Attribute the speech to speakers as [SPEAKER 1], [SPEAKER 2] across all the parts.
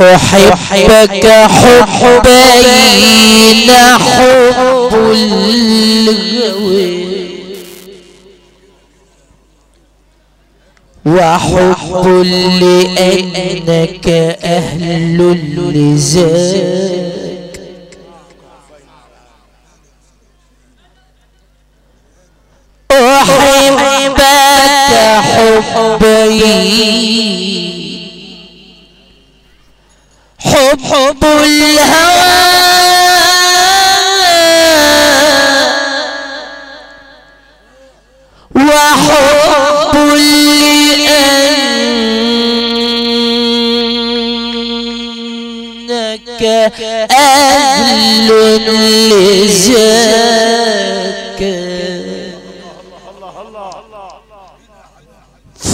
[SPEAKER 1] أحبك حبين حب وحب لأنك أهل لذاك أحبك حبين. حب الهوى. وحب لأنك أهل لذاك.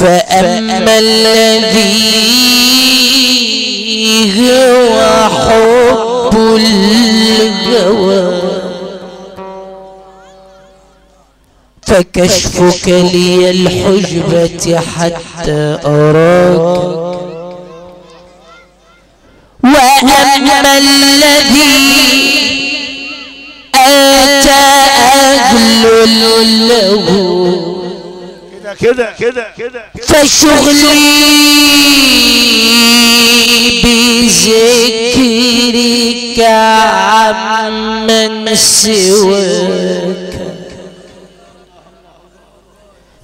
[SPEAKER 1] فأما الذي هو حب الهوى. فكشفك لي الحجبة حتى أراك. وأما الذي أتى أهل له
[SPEAKER 2] كده كده كده
[SPEAKER 1] فشغلي بذكرك عمن سواك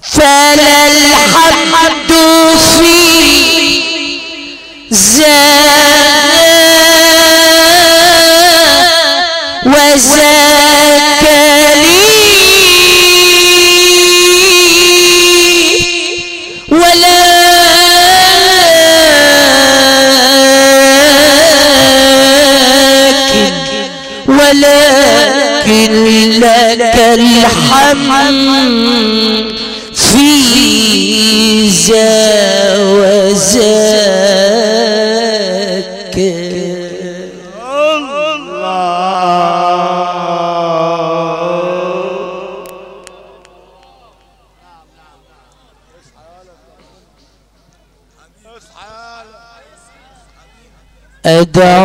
[SPEAKER 1] فلا الحمد في ذا وذاك the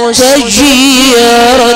[SPEAKER 1] مستجيرا.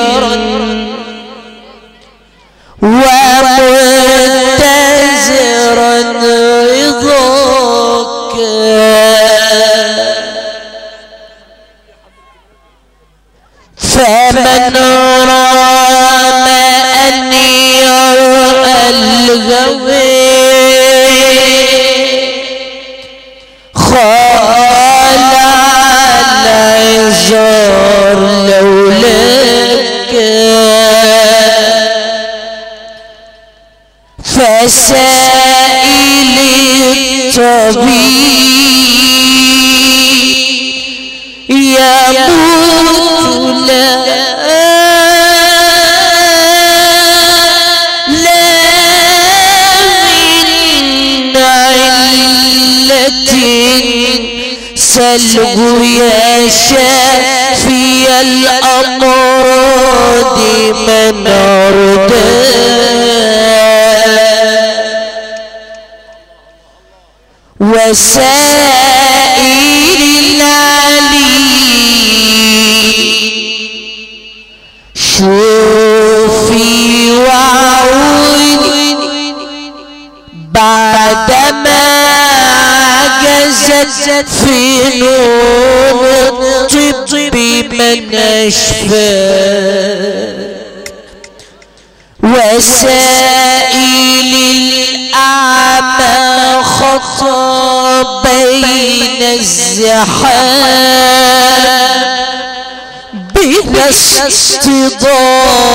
[SPEAKER 1] بلا اصطدام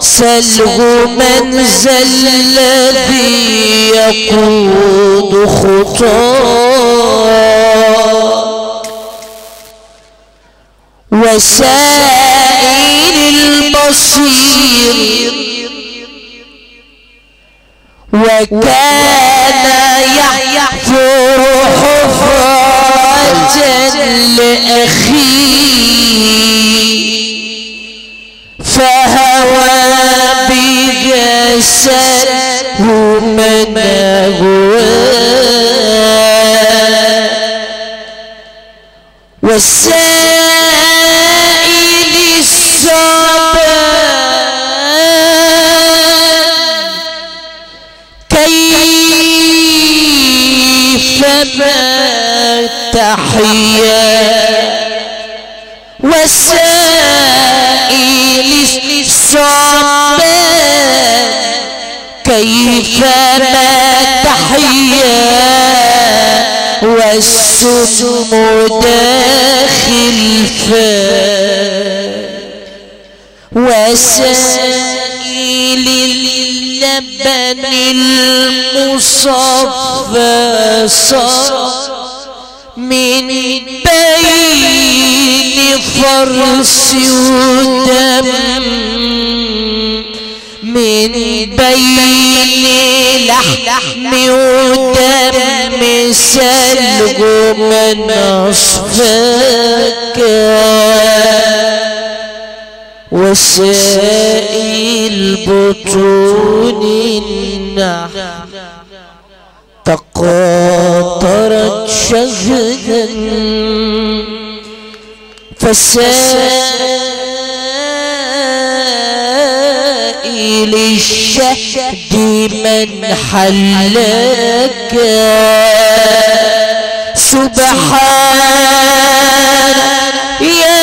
[SPEAKER 1] سله من ذا الذي يقود خطاه وسائل البصير وكان يحفر حفرة لأخيه فهوى بجسده من هواه وسائل تحيا والسم داخل فاه وسائل اللبن المصفى. من بين فرس ودم. من بين لحم ودم سلغ من أصفاك وسائل بطون تقاطرت شهدا. فسائل الشهد من حلك. سبحان يا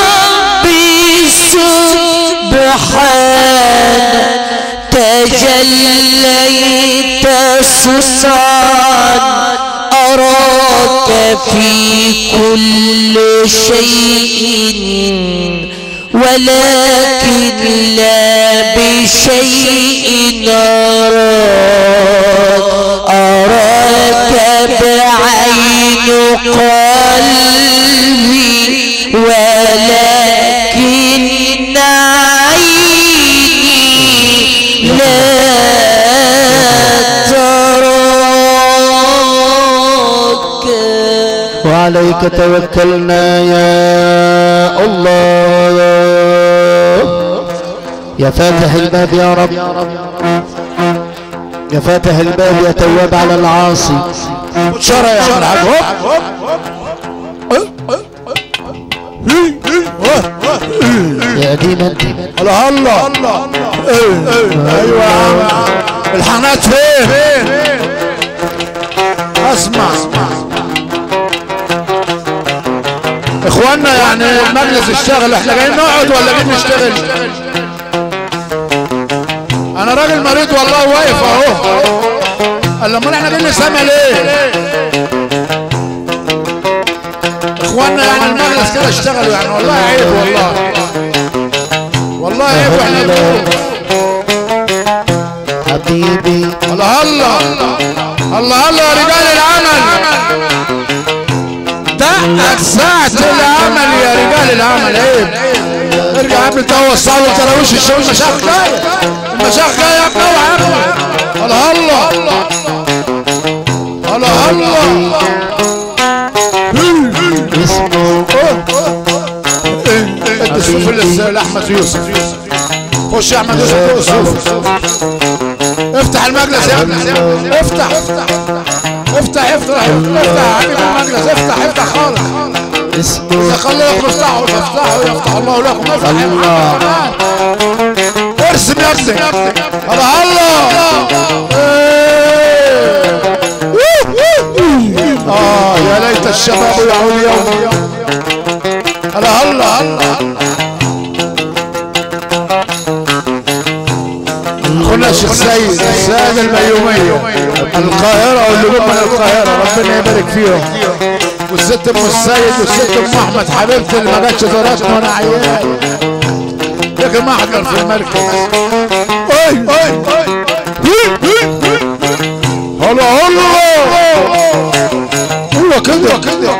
[SPEAKER 1] ربي سبحان. تجليت سلطان أراك في كل شيء ولكن لا بشيء أراك أراك بعين قلبي ولكن عيني لا
[SPEAKER 3] وعليك توكلنا يا الله. يا فاتح الباب يا رب. يا فاتح الباب يا تواب على العاصي.
[SPEAKER 2] شرع يا عم الحاج
[SPEAKER 3] يا قديم انت.
[SPEAKER 2] الله الله. أيوه. يا عم الحنات فين؟ اسمع. اخوانا يعني المجلس اشتغل إحنا جايين نقعد ولا جايين نشتغل؟ أنا راجل مريض والله واقف أهو. قال أمال إحنا جايين نسمع ليه؟ اخوانا يعني المجلس كده اشتغلوا يعني والله عيب والله. والله عيب وإحنا
[SPEAKER 3] حبيبي.
[SPEAKER 2] الله الله الله الله يا رجال العمل. ساعة العمل يا رجال العمل عيب ارجع قبل تو الصلاة وتراويش الشغل المشايخ جاية المشايخ جاية يا ابني اوعى يا ابني الله الله الله
[SPEAKER 3] اسمه
[SPEAKER 2] انت الصوف لاحمد يوسف خش يا احمد يوسف افتح المجلس يا ابني افتح افتح افتح افتح افتح يا حبيبي المجلس افتح افتح خالص
[SPEAKER 3] اسمه
[SPEAKER 2] خلي لكم افتحوا افتحوا يفتح الله لكم افتح
[SPEAKER 3] الله.
[SPEAKER 2] ارسم يا الله الله إيه. آه يا ليت الشباب يعود يوم الله الله الله الشيخ سيد سيد. البيومية القاهرة واللي جم من القاهرة ربنا يبارك فيهم. والست أم السيد والست أم أحمد حبيبتي اللي ما جاتش زارتنا وأنا عيال. لكن ما احضر في المركز. أي أي هلا هلا. هو كده. كده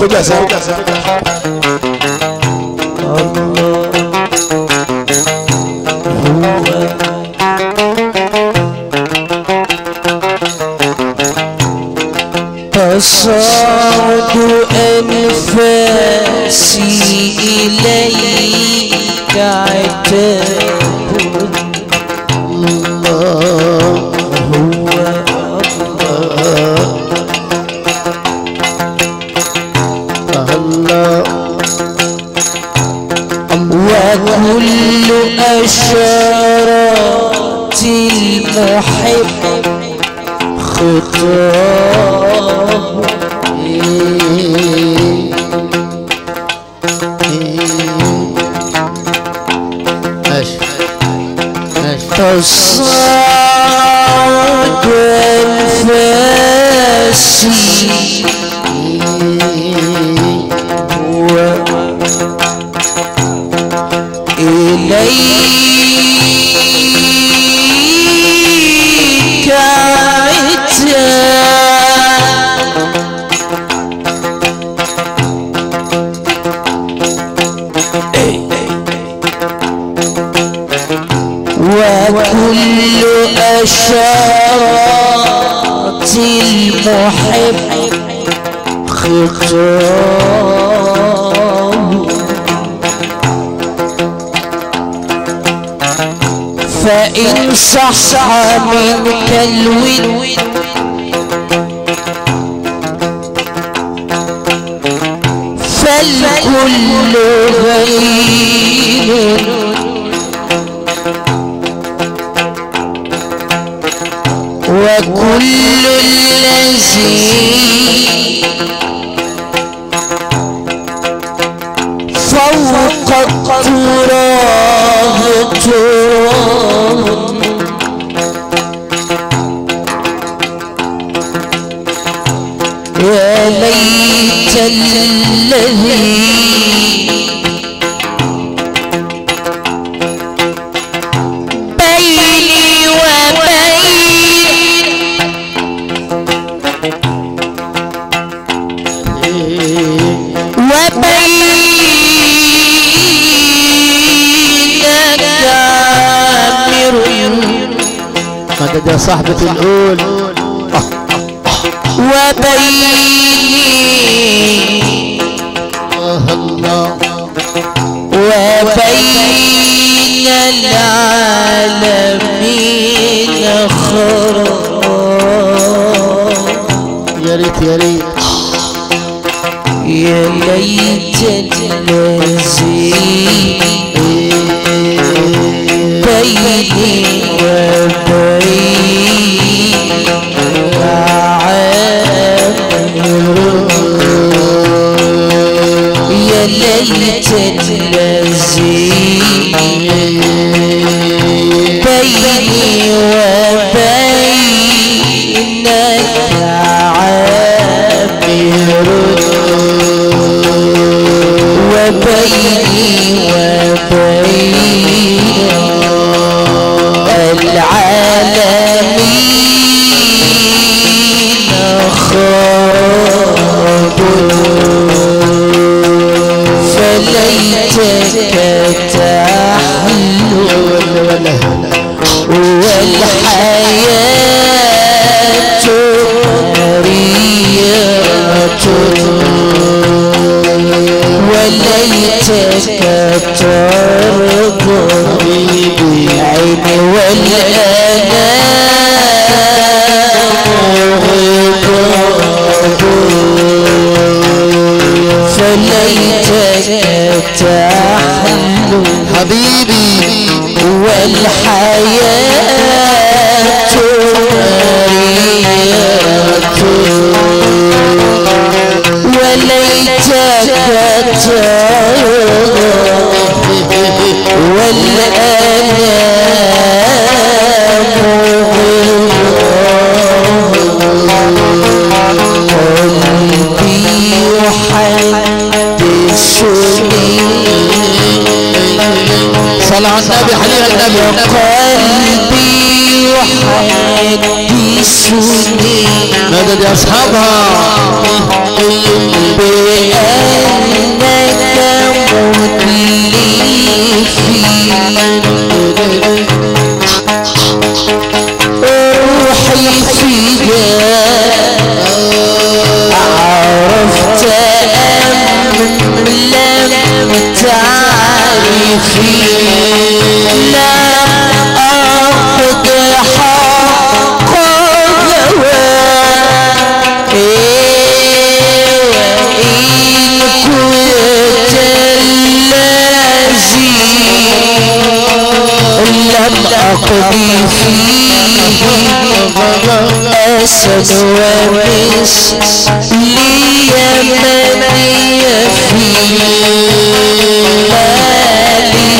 [SPEAKER 2] خد يا سيد.
[SPEAKER 1] تصعد أنفاسي إليك عتاب
[SPEAKER 3] الله الله
[SPEAKER 1] وكل أشارات المحب صح منك الود فالكل غير وكل الذي فوق التراب. تراب يا ليت الذي بيني وبين وبينك
[SPEAKER 3] صاحبة الأول.
[SPEAKER 1] خراب
[SPEAKER 3] يا ريت يا ريت.
[SPEAKER 1] يا ليت الذي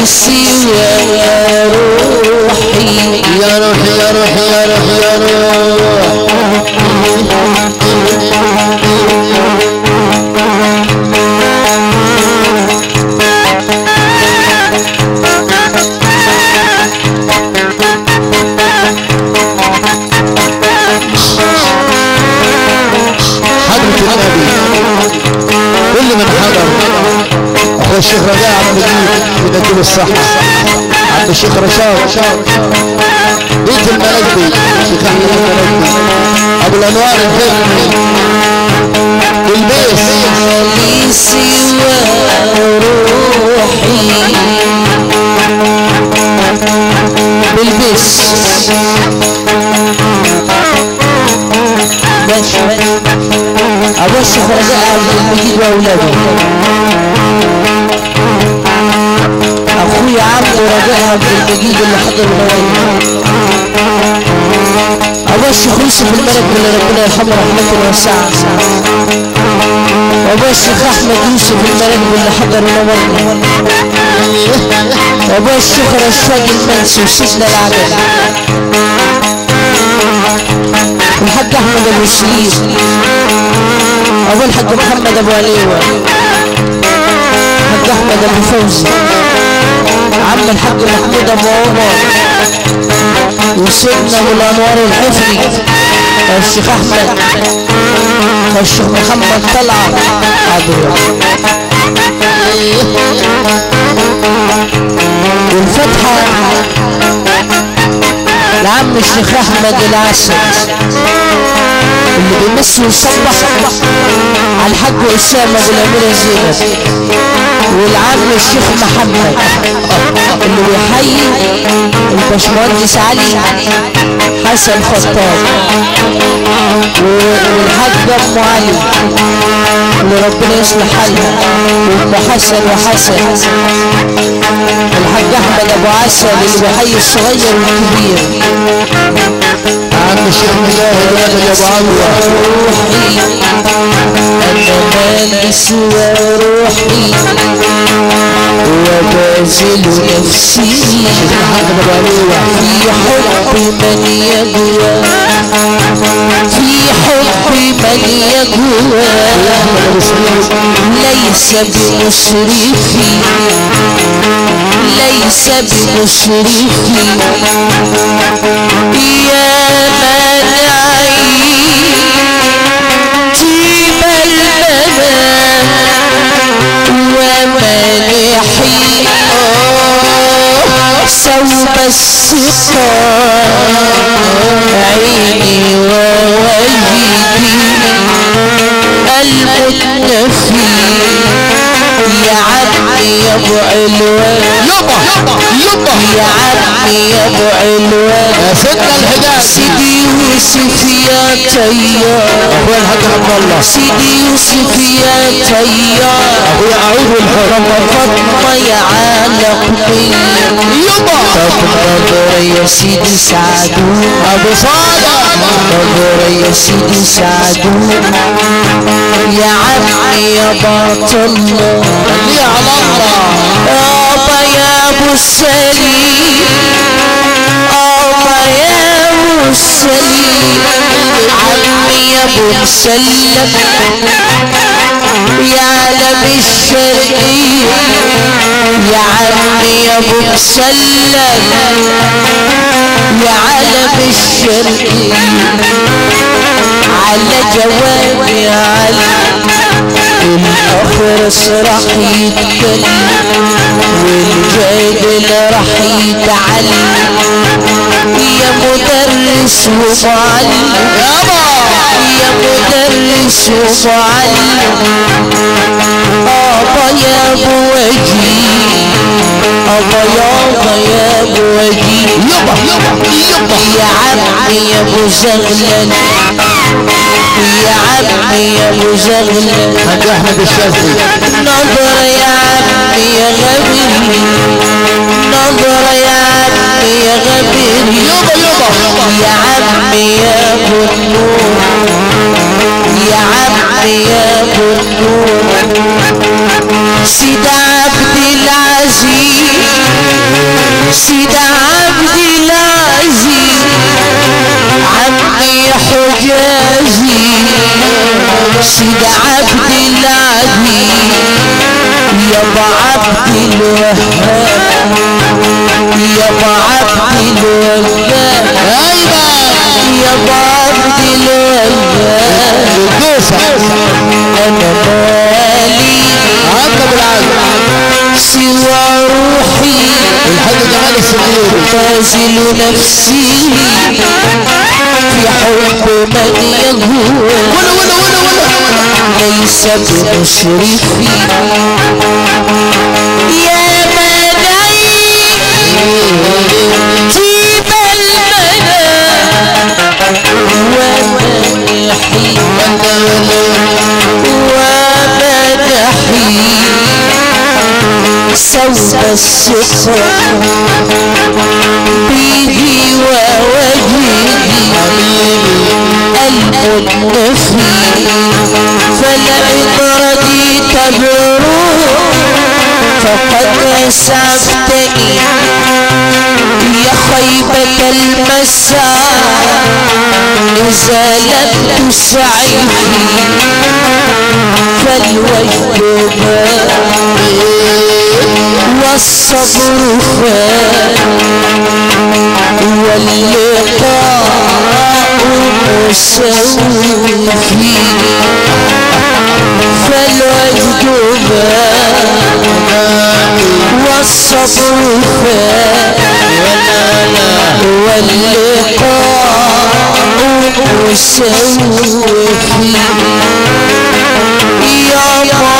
[SPEAKER 1] سوى روحي.
[SPEAKER 3] يا روحي يا روحي يا روحي يا روح الشيخ رشاد بيت الملكي الشيخ أحمد الملكي أبو الأنوار الفكري البيس
[SPEAKER 1] لي سوى روحي بالبس بس أبو الشيخ رجاء عبد المجيد وأولاده. أخوي عبد عبد المجيد اللي حضر النوادي أبو الشيخ يوسف الملك اللي ربنا يرحمه رحمة واسعة وابو الشيخ احمد يوسف الملك اللي حضر النوادي وابو الشيخ رشاد المنسي وسيدنا العدل الحاج احمد ابو سليم ابو الحاج محمد أبو عليوه الحاج أحمد أبو فوزي. عم الحاج محمود أبو عمر. وسيدنا ابو الانوار الحفري الشيخ أحمد. والشيخ محمد طلعت حاضر والفتحة. لعم الشيخ أحمد العسل. ويصبح على الحاج اسامه ابو زينب والعم الشيخ محمد. اللي بيحيي الباشمهندس علي حسن خطاب. والحاج ام علي اللي ربنا يصلح حالها وأم حسن وحسن. الحاج أحمد أبو عسل اللي بيحيي الصغير والكبير.
[SPEAKER 3] عم الشيخ مجاهد يا
[SPEAKER 1] أبو مالي سوى روحي وبازل نفسي في حب من يقوى في حب من يقوى ليس بمسرفي ليس بمسرفي يا منعي صوب السقا عيني ووجدي المتنفي. يا عمي يا ابو علوان.
[SPEAKER 3] يبا يبا
[SPEAKER 1] يا عمي يا ابو علوان.
[SPEAKER 3] يا سيدنا الحجاز
[SPEAKER 1] سيدي يوسف يا طيار
[SPEAKER 3] اخويا الحاج عبد الله.
[SPEAKER 1] سيدي يوسف يا طيار
[SPEAKER 3] اخويا اعوذ بالحب
[SPEAKER 1] فاطمة يا عالق
[SPEAKER 3] يبا
[SPEAKER 1] طب نظرة يا سيدي سعدون
[SPEAKER 3] أبو صالح.
[SPEAKER 1] نظرة يا سيدي سعدون يا عمي يا باطل.
[SPEAKER 3] خليه على الله.
[SPEAKER 1] يابا يا أبو سليم يابا يا أبو سليم عمي يا أبو مسلم. يا علم الشرقية يا عمي يا أبو مسلم. يا علم الشرقية على جوابي على الاخرس راح يتكلم والجادل راح يتعلم يا مدرس ومعلم يا مدرس ومعلم ابا يا ابو وجيه يابا يا ابو وجيه
[SPEAKER 3] يبا
[SPEAKER 1] يا عمي يا زغلل يا عمي يا زغلل
[SPEAKER 3] حاج احمد الشاذلي
[SPEAKER 1] نظر يا عمي يا غبي نظر يا عمي يا غبي
[SPEAKER 3] يبا يبا
[SPEAKER 1] يا عمي يا ابو النور يا عمي يا ابو النور سيد عبد العزيز سيد عبد العزيز عمي حجازي. سيد عبد العزيز. يابا عبد الوهاب يابا عبد الوهاب يابا عبد الوهاب أنا مالي
[SPEAKER 3] عقب العالم
[SPEAKER 1] سوى روحي
[SPEAKER 3] الحاج جمال السديري
[SPEAKER 1] تازل نفسي في حب من يهوى ليس بمشرفي المنى ومنحي ومنحي سوف السفر به ووجهه المنفي أسعفتني يا خيبة المساء إذا لم تسعفني فالوجد باء والصبر خير واللقاء مسوي. فالوجد باء والصبر واللقاء مسوي يا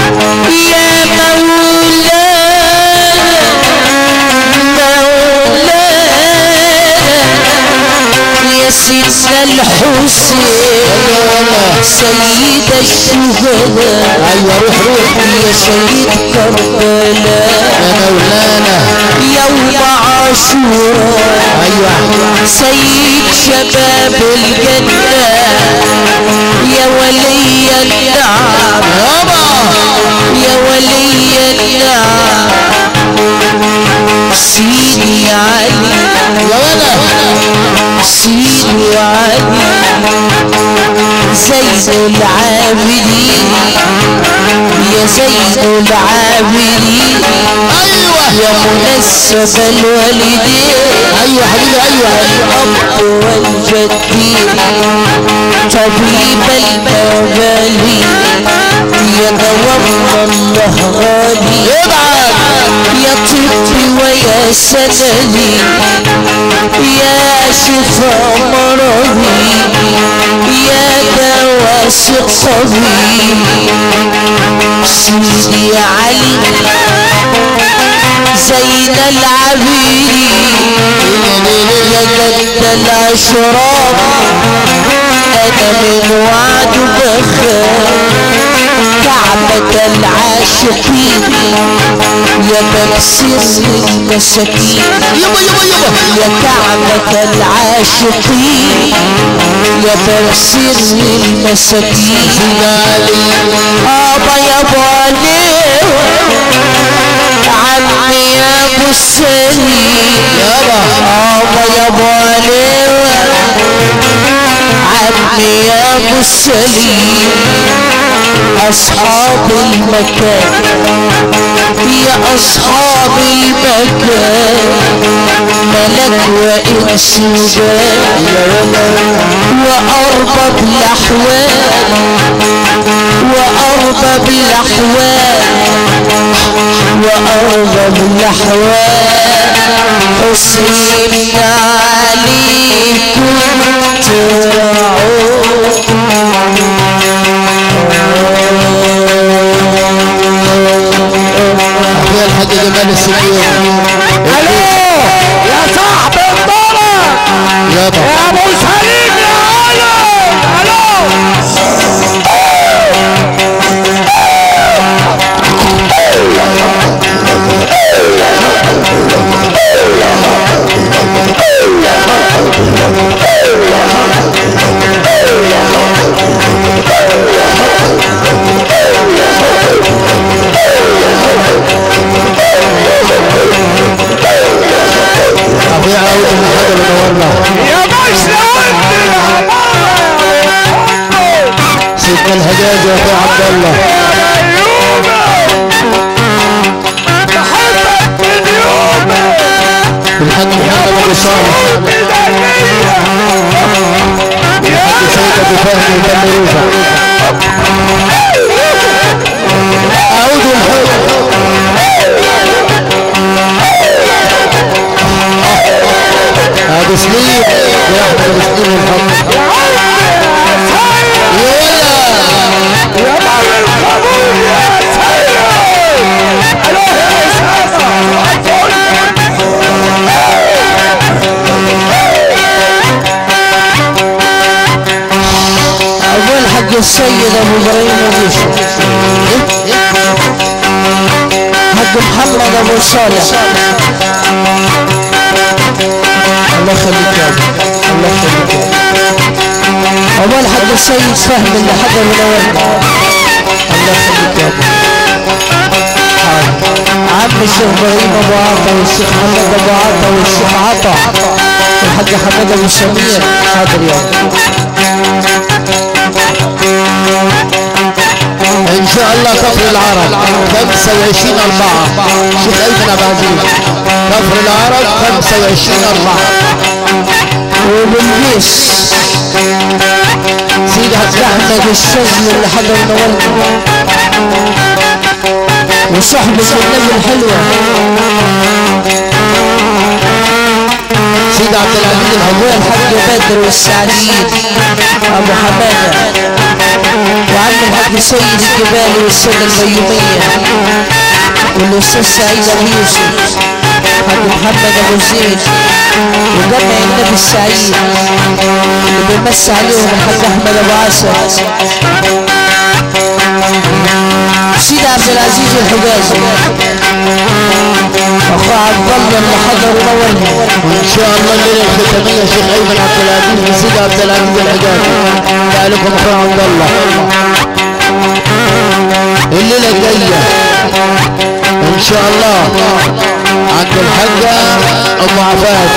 [SPEAKER 1] الحسين. سيد الشهداء.
[SPEAKER 3] أيوه روح روح.
[SPEAKER 1] يا شهيد كربلاء.
[SPEAKER 3] يا مولانا.
[SPEAKER 1] يوم عاشوراء
[SPEAKER 3] أيوه.
[SPEAKER 1] سيد شباب الجنة. يا ولي النعم. يا ولي النعم. سيدي علي.
[SPEAKER 3] يا
[SPEAKER 1] سيدي علي زين العابدين يا زين العابدين
[SPEAKER 3] أيوه
[SPEAKER 1] يا منسب الوالدين
[SPEAKER 3] أيوه حبيبي أيوه
[SPEAKER 1] الأب والجدين طبيب المبالي يا دوام الله غالي طبي ويا سندي يا شفاء مرضي يا دواء سقمي سيدي علي زين العبيد يا جد الأشرار أنا من وعد بخير. كعبة العاشقين. يا مكسر المساكين
[SPEAKER 3] يبا يبا يبا
[SPEAKER 1] يا كعبة العاشقين. يا مكسر المساكين آبا يا بالي عمي يا ابو السليم
[SPEAKER 3] يابا
[SPEAKER 1] آبا يا بالي عمي يا ابو السليم أصحاب المكان. يا أصحاب المكان. ملك وانس وجان وأرباب الأحوال. وأرباب الأحوال. وأرباب الأحوال. حسين عليكم ترعون
[SPEAKER 3] اخويا الحاج جمال السنيور
[SPEAKER 2] ألو يا صاحب
[SPEAKER 3] يابا
[SPEAKER 2] يا أبو سليم يا ألو
[SPEAKER 3] ألو. عاود من حاجة منورنا
[SPEAKER 2] يا باشا
[SPEAKER 3] سيدنا الحجاج يا اخويا عبد الله الحاج محمد ابو صالح الحاج سيد ابو فهمي وتم رفع اعود الحب ابو سليم يا احمد ابو سليم الحب يا
[SPEAKER 2] يا القبول يا سيد ألو يا
[SPEAKER 1] أبو الحق السيد ابو إبراهيم ابو حق محمد أبو صالح. الله يخليك يا الله يخليك يا ابو الحق السيد فهد اللي حضر منورنا الله يخليك يا. عم الشيخ إبراهيم أبو عطا والشيخ محمد أبو عطا والشيخ عطا. والحاج حماد ابو سمير حاضر يا
[SPEAKER 3] إن شاء الله كفر العرب. 25 4 شيخ ايمن ابو عزيز كفر العرب 25 4
[SPEAKER 1] وبالجيش سيدي عبد احمد الشاذلي اللي حضر نورنا وصحبة النبي الحلوة.
[SPEAKER 3] سيد عبد العزيز
[SPEAKER 1] ابويا الحاج بدر والسعديين أبو حمادة وعم الحاج سيد الجبالي والسيدة البيومية والأستاذ سعيد أبو يوسف حاج محمد أبو زيد وجمع النبي السعيد اللي بيمسي عليهم الحاج أحمد أبو عسل سيدي عبد العزيز الحجازي. أخو عبد الله اللي حضر ونورنا
[SPEAKER 3] وإن شاء الله الليلة الختاميه شيخ أيمن عبد العزيز وسيد عبد العزيز الحجازي. تعالكم اخويا عبد الله. الليلة الجاية. إن شاء الله. عند الحاجة أم عفاف.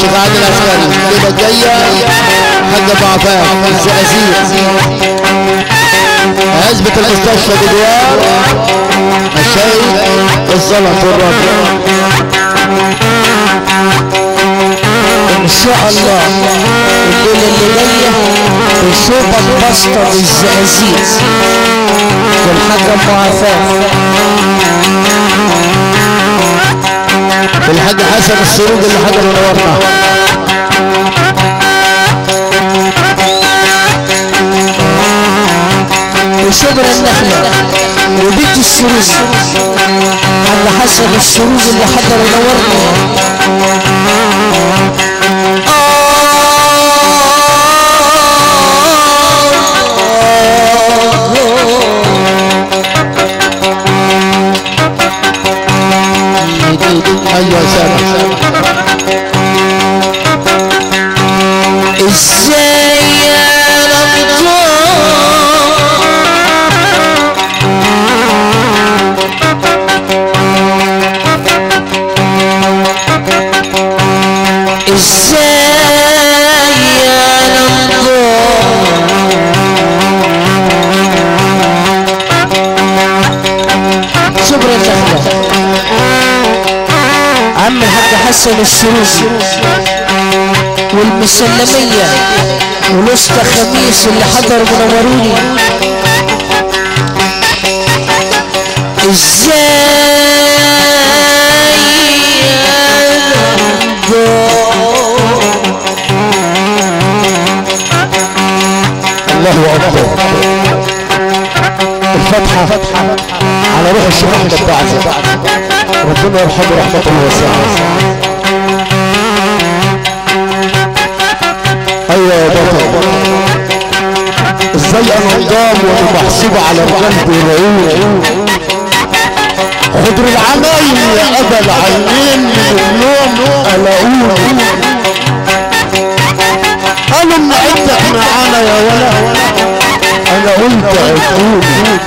[SPEAKER 3] شيخ عادل العسكري. الليلة الجاية. حاج أبو عفاف. الزقازيق. عزبة المستشفى بدوار الشيخ الزلط والرابع.
[SPEAKER 1] إن شاء الله الليلة اللي جاية بسوبر باستا بالزقازيق والحاج ام عفاف
[SPEAKER 3] الحاج حسن السروج اللي حضر ونورنا
[SPEAKER 1] وشبر النخله وبيت السروج حاج حسن السروج اللي حضر ونورنا
[SPEAKER 3] أيوه يا سامح
[SPEAKER 1] حسن السروسي والمسلمية والاسطى خميس اللي حضر منوروني. إزاي
[SPEAKER 3] الله أكبر. الفتحة. على روح الشيخ أحمد بعزة ربنا يرحمه رحمة واسعة. أيوه يا بطل إزاي أنا نضام وأنا محسوب على القلب والعيون خضر العمايل يا أبا العينين من اليوم الاقول قالوا ان عدتك معانا يا ولا أنا قلت عدوني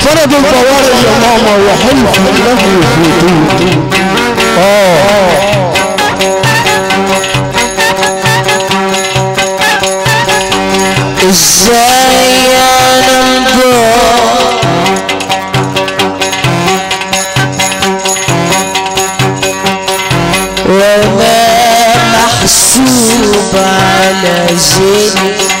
[SPEAKER 3] فرض البوارق يا ماما وحلف لم يفوتوني. آه.
[SPEAKER 1] إزاي أنا مضام وأنا محسوب على زيني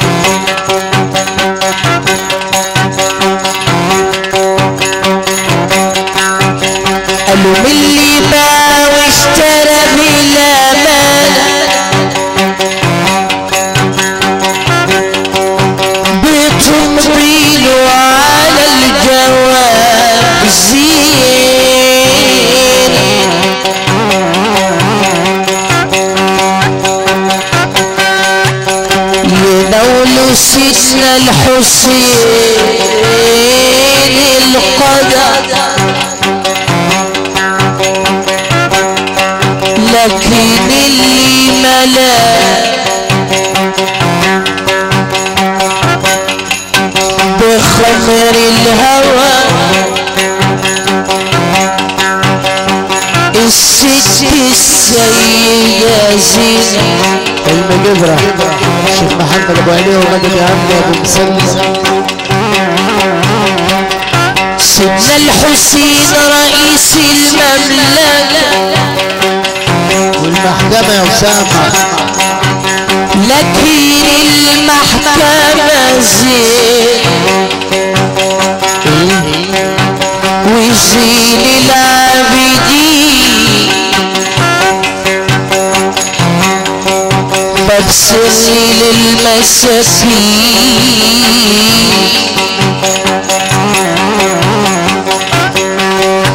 [SPEAKER 1] سيدنا الحسين القدر. لكن اللي ملاك بخمر الهوى الست السيدة زينة
[SPEAKER 3] المجبرة الشيخ محمد ابو علي ومجد عمي ابو مسلم
[SPEAKER 1] سيدنا الحسين رئيس المملكة.
[SPEAKER 3] والمحكمة يا اسامة
[SPEAKER 1] لكن المحكمة زين وزين العابدين ببصري للمساكين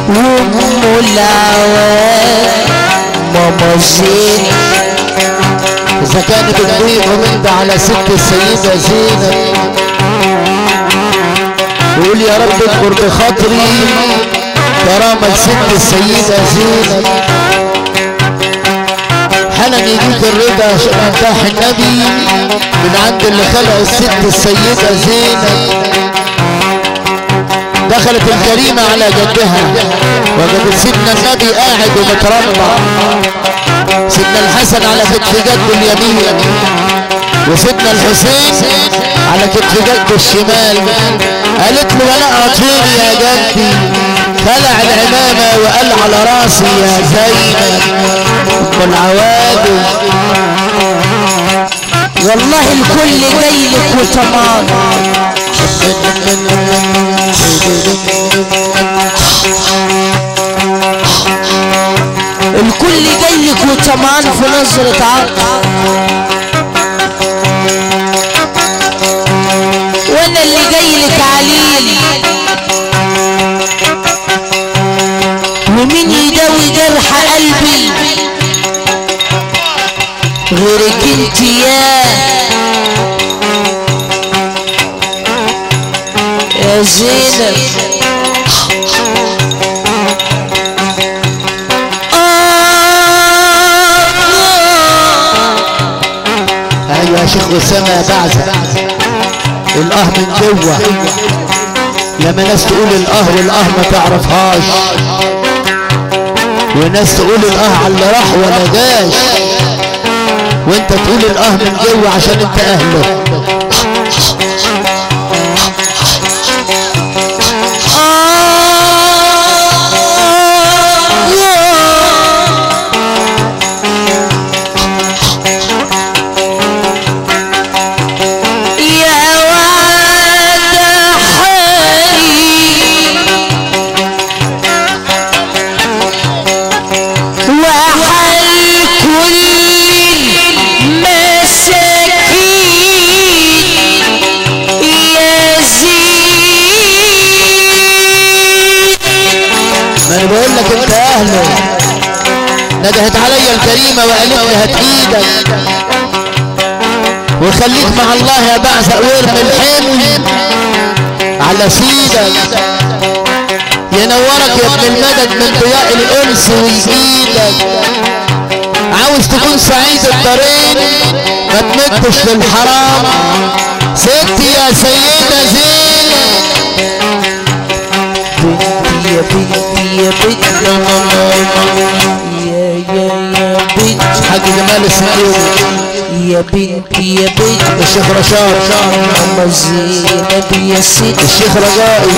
[SPEAKER 1] وام العوام ماما
[SPEAKER 3] اذا كانت البيض ومنت على ست السيدة زينب. يقول يا رب اذكر بخاطري. كرامة ست السيدة زينب. حالا يجيك الرضا عشان انتاح النبي من عند اللي خلق الست السيدة زينب. دخلت الكريمة على جدها. وجدت سيدنا النبي قاعد ومتربع. سيدنا الحسن على كتف جده اليمين. وسيدنا الحسين على كتف جده الشمال. قالت له ولا اطيني يا جدي. خلع العمامة وقال على راسي يا زينب. ام العوادل
[SPEAKER 1] والله الكل جاي لك وطمان الكل جاي لك وطمان في نظرة عقل. وأنا اللي جاي لك عليل ومين يداوي جرح قلبي. غيرك انت يا. يا زينب.
[SPEAKER 3] أيوه يا شيخ أسامة بعزة. الاه من جوه لما ناس تقول الاه والاه ما تعرفهاش. وناس تقول الاه على اللي راح ولا جاش. وانت تقول الاه من جوة عشان انت أهله. الكريمة وقالت إيدك وخليك مع الله يا بعزق وارمي الحمل على سيدك. ينورك يا ابن المدد من ضياء الأنس ويزيدك. عاوز تكون سعيد الدارين ما تمدش للحرام ستي يا سيدة زينب.
[SPEAKER 1] بنتي يا بنتي يا بنتي. يا
[SPEAKER 3] جمال السعيدي
[SPEAKER 1] يا بنتي يا بنتي.
[SPEAKER 3] الشيخ رشاد
[SPEAKER 1] أما زينب يا ست.
[SPEAKER 3] الشيخ رجائي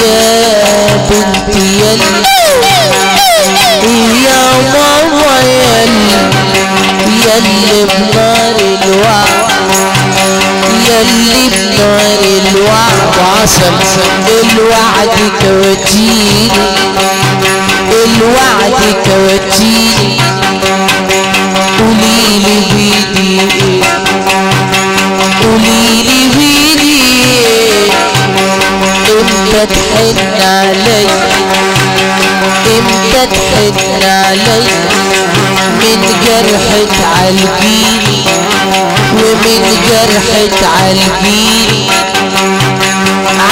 [SPEAKER 1] يا بنتي يا يا ماما يا يا اللي بنار الوعد. يا اللي بنار الوعد.
[SPEAKER 3] وعسل.
[SPEAKER 1] الوعد كواتيني الوعد كواتيني قوليلي بيدي إمتى تحن علي إمتى تحن علي من جرح ومن جرح تعالجيني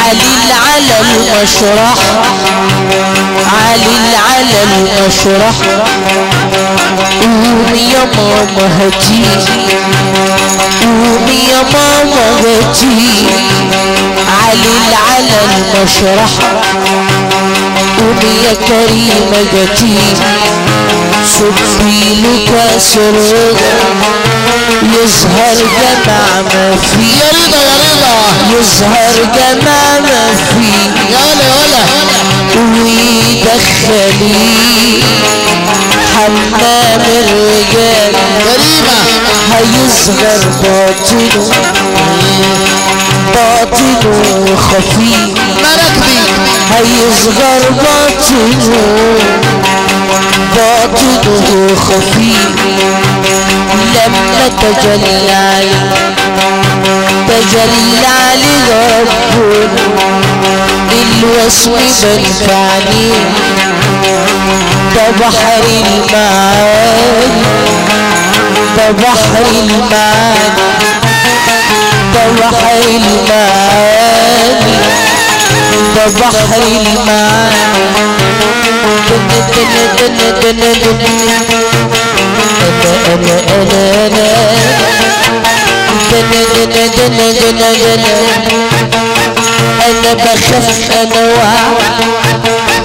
[SPEAKER 1] علي على المشرح علي على المشرح قومي يا ماما هاتيني قومي يا ماما هاتيني علي على المشرح يا كريمة جاتيني صبي له كاس رضا يظهر جمع ما فيه
[SPEAKER 3] يا رضا يا رضا.
[SPEAKER 1] يظهر جمع ما
[SPEAKER 3] ولا يا ولا
[SPEAKER 1] ويدخلي حمام الرجال.
[SPEAKER 3] كريمة
[SPEAKER 1] هيصغر باطنه باطنه خفيف
[SPEAKER 3] مراكبي
[SPEAKER 1] هيصغر باطنه باطنه خفيف لما تجلى تجلى عليه ربنا الوسم منفعني ده بحر المعاني ده بحر المعاني ده بحر المعاني ده بحر المعاني دن دن دن دن أنا أنا أنا أنا دن دن أنا بخاف أنا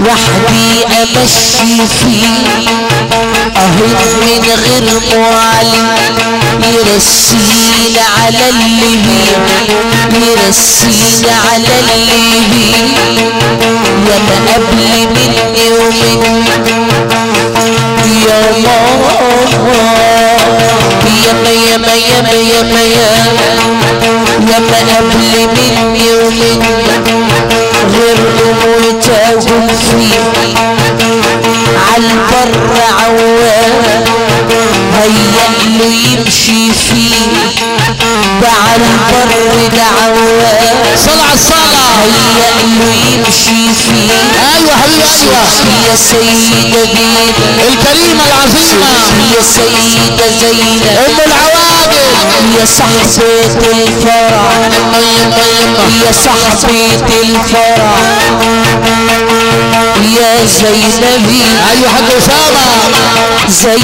[SPEAKER 1] وحدي أمشي فيه. آه من غير معلم يرسينا على اللي بيه يرسينا على اللي بيه يا ما قبل مني ومنك. غير موتاهم فيه عالبر عوام هيأ له يمشي فيه دعا البر دعواه
[SPEAKER 3] صل على الصلاة.
[SPEAKER 1] هيأ له يمشي فيه
[SPEAKER 3] أيوه حبيبي أيوه
[SPEAKER 1] يا سيدة بينا
[SPEAKER 3] الكريمة العظيمة.
[SPEAKER 1] يا سيدة زينب.
[SPEAKER 3] أم العواقب
[SPEAKER 1] يا صاحبة الفرح يا صاحبة الفرح. يا زينبي.
[SPEAKER 3] أيوه حاج اسامة
[SPEAKER 1] زي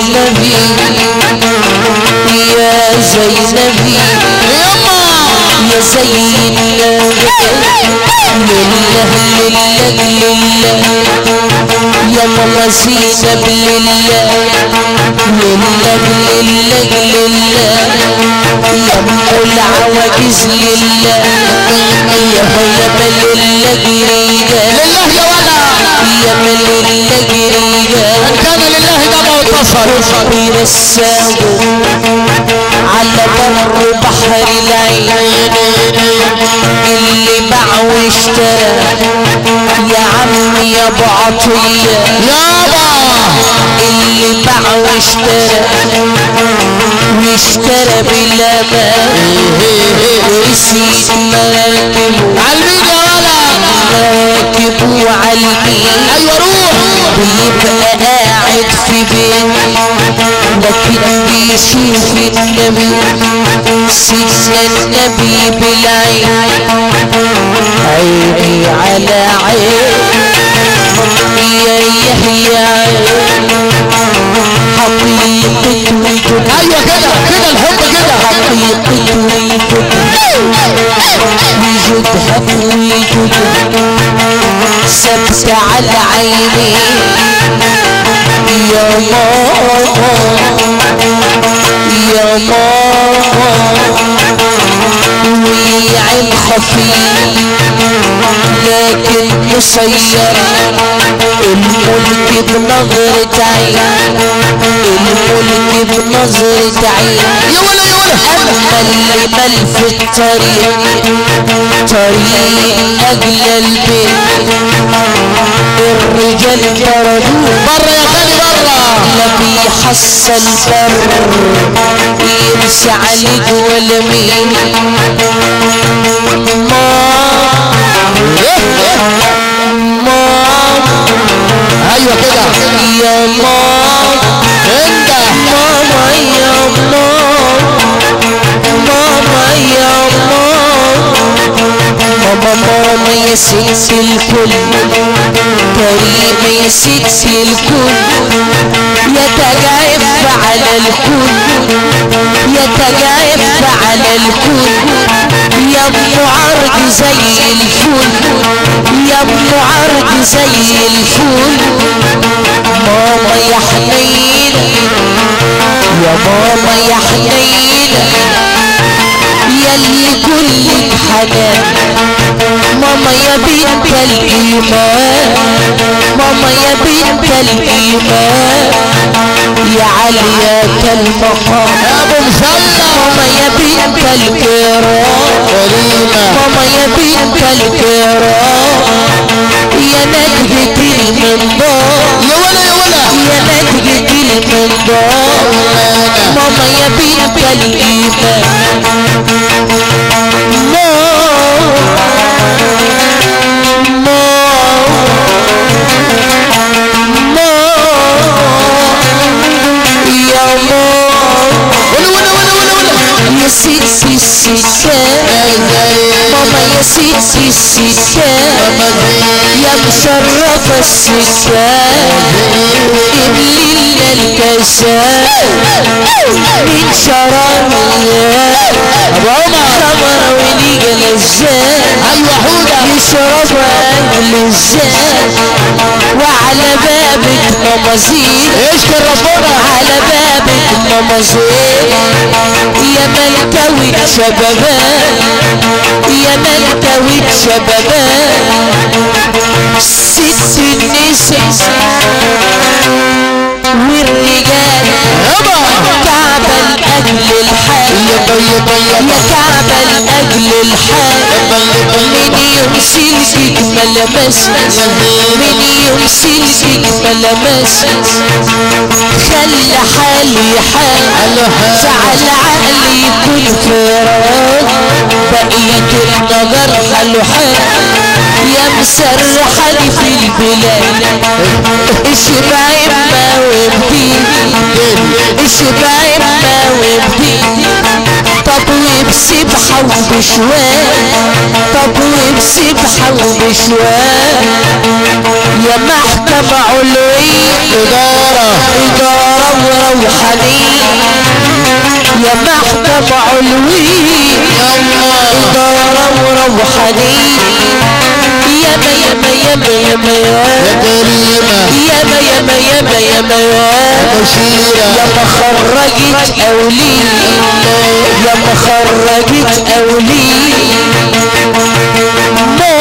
[SPEAKER 1] النبي يا زينبي.
[SPEAKER 3] يما
[SPEAKER 1] يا زي النبي لله لله لله يا ماما زينب لله لله لله يا ام العواجز لله يا هيا لله
[SPEAKER 3] لله يا ولا ان كان لله دمه اتصل
[SPEAKER 1] بيرساله على بر بحر العين اللي باع واشترى يا عمي يا ابو عطيه
[SPEAKER 3] يابا
[SPEAKER 1] اللي باع واشترى واشترى بلا مال ونسيت مراكبه
[SPEAKER 3] عالمين يا ولا
[SPEAKER 1] مراكبه عالمين
[SPEAKER 3] أيوه روح.
[SPEAKER 1] بيبقى قاعد في بيت لكن بيشوف النبي. سيدنا النبي بالعين. عيني على عين. يا يحيى. حقيقة وجود
[SPEAKER 3] أيوه كده كده الحب كده.
[SPEAKER 1] حقيقة. وجود وجودها وجود ثبت على عيني. يا ماما يا ماما وعين خفي لكن مسير الملك بنظرة عين الملك بنظرة عين
[SPEAKER 3] يا ولا يا ولا
[SPEAKER 1] أما اللي مل في الطريق طريق أجل البيت الرجال بردوه
[SPEAKER 3] بره يا خالي بره
[SPEAKER 1] لا بيحصل بر يرسى عليك ولا مين
[SPEAKER 3] أيوه كده.
[SPEAKER 1] يا ماما
[SPEAKER 3] إنت.
[SPEAKER 1] ماما يا ماما ماما يا ماما ماما ماما يا ست الكل كريم يا ست الكل. يتجايب على الكل يتجايب على الكل. يا ام عرض زي الفل يا ام عرض زي الفل. ماما يا حنينة يا ماما يا حنينة يا اللي كلك حنان. ماما يا بنت الإيمان. ماما يا بنت الإيمان. يا علية المقام
[SPEAKER 3] يا أبو مسلم.
[SPEAKER 1] ماما يا بنت الكرام. ماما يا بنت الكرام. يا نجدة المنبار
[SPEAKER 3] يا ولا يا ولا.
[SPEAKER 1] يا نجدة المنبار ماما يا بنت الإيمان. يا ستي الستات ماما يا سيدي السكة يا مشرفة السكة الليلة الكساء من
[SPEAKER 3] شرام الله
[SPEAKER 1] خمرة
[SPEAKER 3] وليجة للزان
[SPEAKER 1] يشرب أهل الزان وعلى بابك ممازيل
[SPEAKER 3] اشكر ربنا
[SPEAKER 1] على بابك ممازيل يا ملكوي شبابان يا ملكوي انت واكسب بقى ست نساء والرجال كعبة لأجل الحال يا كعبة لأجل الحال من يوم سلكك ما لمست من يوم سلكك ما لمست خلى حالي حال جعل عقلي يكون فراغ. بقيت النظر حلو حال يا مسرحني في البلاد. الشبايب موبتين الشبايب موبتين طب ويبسي بحو بشوال طب ويبسي بحو بشوال يا محكمة علوية
[SPEAKER 3] إدارة.
[SPEAKER 1] إدارة وروحانية يا محكمة علوية إدارة وروحانية يما يما يما يما
[SPEAKER 3] يا كريمة
[SPEAKER 1] يما يما يما يا
[SPEAKER 3] بشيرة
[SPEAKER 1] يا مخرجة أولي يا ما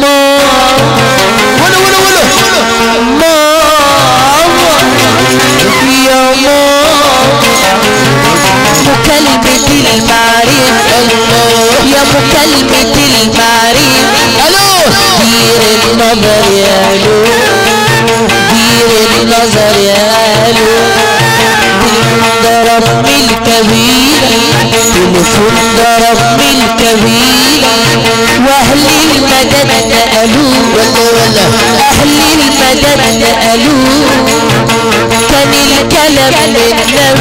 [SPEAKER 1] ما
[SPEAKER 3] ولا
[SPEAKER 1] ولا يا ما المعرفة مكالمة المعرفة
[SPEAKER 3] ألو!
[SPEAKER 1] دير النظر يا لو دير النظر يا لو ضرب الكبير ضرب من الكبير. وأهل المدد نقلوه أهل المدد نقلوه كان الكلام من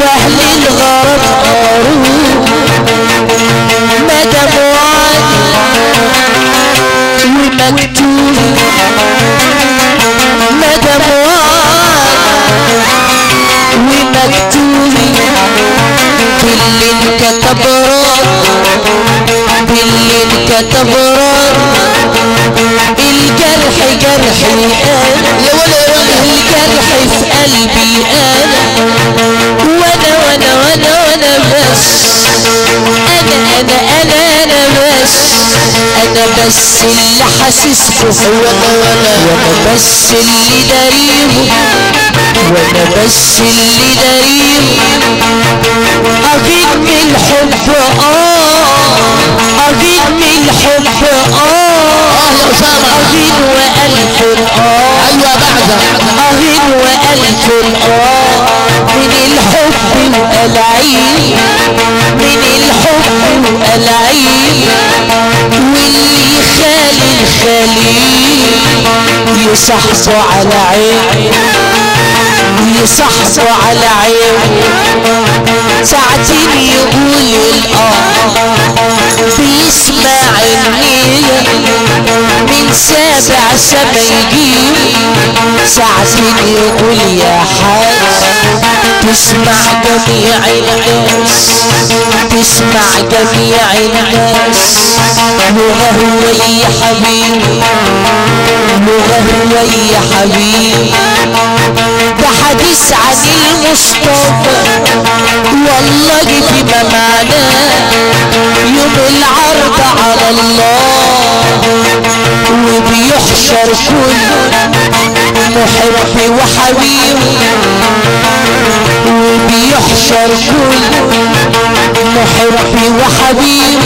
[SPEAKER 1] وأهل الغرب قاروه. مدام وعد ومكتوب مدام وعد ومكتوب تبرر انت كتبرر الجرح جرحي
[SPEAKER 3] أنا
[SPEAKER 1] الجرح في قلبي أنا وأنا وأنا وأنا وأنا بس أنا أنا أنا أنا بس أنا بس اللي حاسس به
[SPEAKER 3] ولا ولا
[SPEAKER 1] وأنا بس اللي داريه وأنا بس اللي داريه اغيب من الحب آه اغيب من الحب آه
[SPEAKER 3] آه يا أسامة.
[SPEAKER 1] اغيب وألف آه
[SPEAKER 3] أيوة بعدها
[SPEAKER 1] أهين وألف الآه من الحب والعين من الحب والعين واللي خالي الخليل يصحصوا على عين. يصحصوا على عين ساعتين يقول الآه. بيسمع النيل من سابع سما يجيب ساعتين يقول يا حاج تسمع جميع الناس تسمع جميع الناس. لغة هو يا حبيبي لغة هو يا حبيبي. عن المصطفى. والله فيما معناه يوم العرض على الله. وبيحشر كل محب وحبيب. وبيحشر كل محب وحبيب.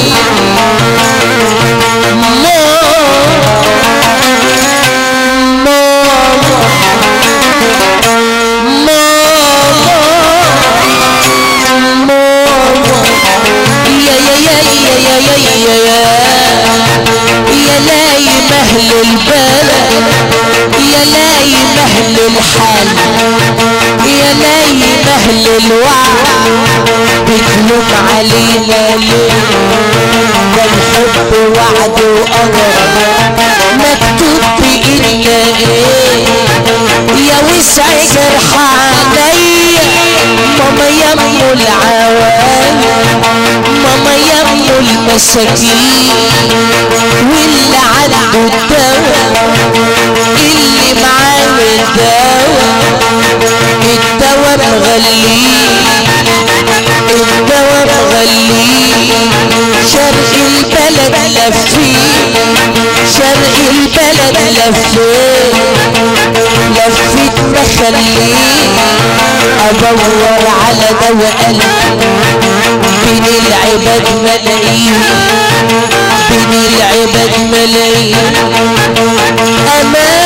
[SPEAKER 1] يا يا لايم أهل البلد يا لايم أهل الحال يا لايم أهل الوعد بتلوم علينا ليه ده الحب وعد وقدر مكتوب بإنا إيه يا وسع جرح عليا ماما يا ام العوام ماما يا ام المساكين واللي عنده الدواء اللي معاه الدواء الدواء مغليه الدواء مغليه شرق البلد لفيه شرق البلد لفيه لفيت مخليه أدور على دواء قلبي بين العباد ملايين بين العباد ملايين أمان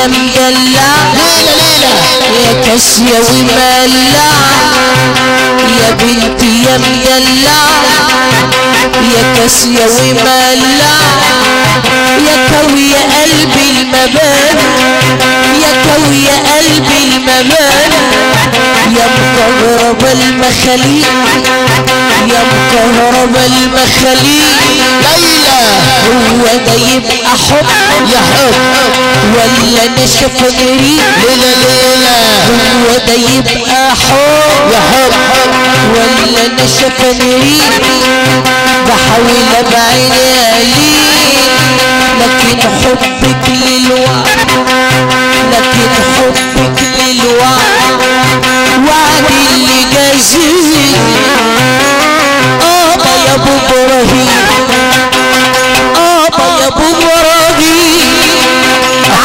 [SPEAKER 1] يا مدلع يا كاسية وملع. يا بنتي يا مدلع يا كاسية وملع. يا كوي قلبي المبان. يا كوي قلبي المبان. يا مكهرب المخاليق. يا مكهرب المخاليق. هو ده يبقى حب
[SPEAKER 3] يا حب
[SPEAKER 1] ولا نشف غريب؟
[SPEAKER 3] ليلى ليلى
[SPEAKER 1] هو ده يبقى حب
[SPEAKER 3] يا حب
[SPEAKER 1] ولا نشف غريب؟ بحاول أبعد عليك لكن حبك للوعد لكن حبك للوعد وعد اللي جازيك ابا يا أبو إبراهيم. يا ابو إبراهيم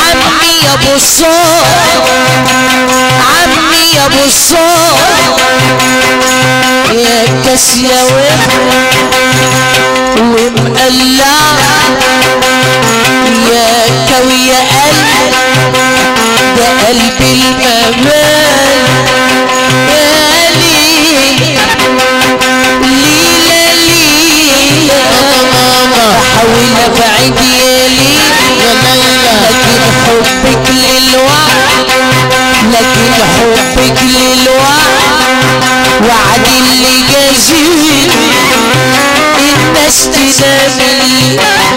[SPEAKER 1] عمي يا ابو صالح عمي يا ابو صالح يا كاسيا ومقلع يا كوي يا قلب ده قلبي المبال احاول ابعد ليلي لكن حبك للوعد لكن حبك للوعد. وعد اللي جازين انت استلام للأمل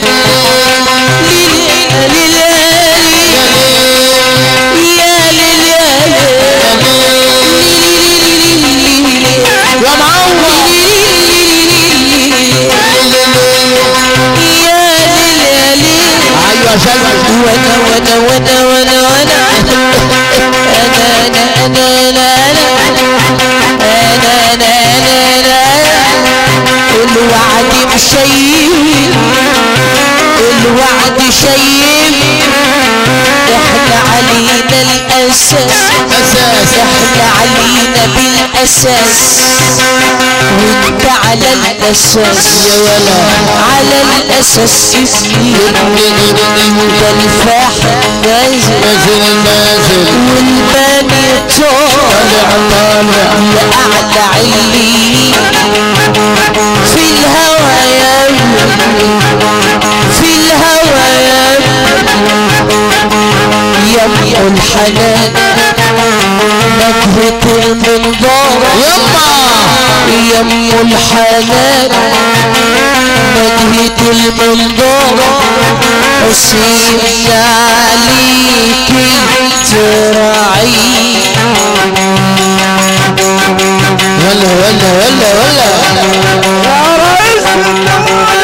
[SPEAKER 1] الوعد مشيب الوعد شيب إحنا علينا الاساس
[SPEAKER 3] أساس
[SPEAKER 1] إحنا علينا بالاساس وانت على الأساس
[SPEAKER 3] يا ولا.
[SPEAKER 1] على الأساس سنين ده الفاحم نازل
[SPEAKER 3] نازل نازل
[SPEAKER 1] والباني طالع
[SPEAKER 3] طالع
[SPEAKER 1] لأعلى عليين في الهوى يا في الهوى يا يا الحنان. نكهة المنظارة
[SPEAKER 3] يما
[SPEAKER 1] يم الحنان نكهة المنظارة أسيب عليكي تراعي ولا ولا ولا ولا يا رئيس النار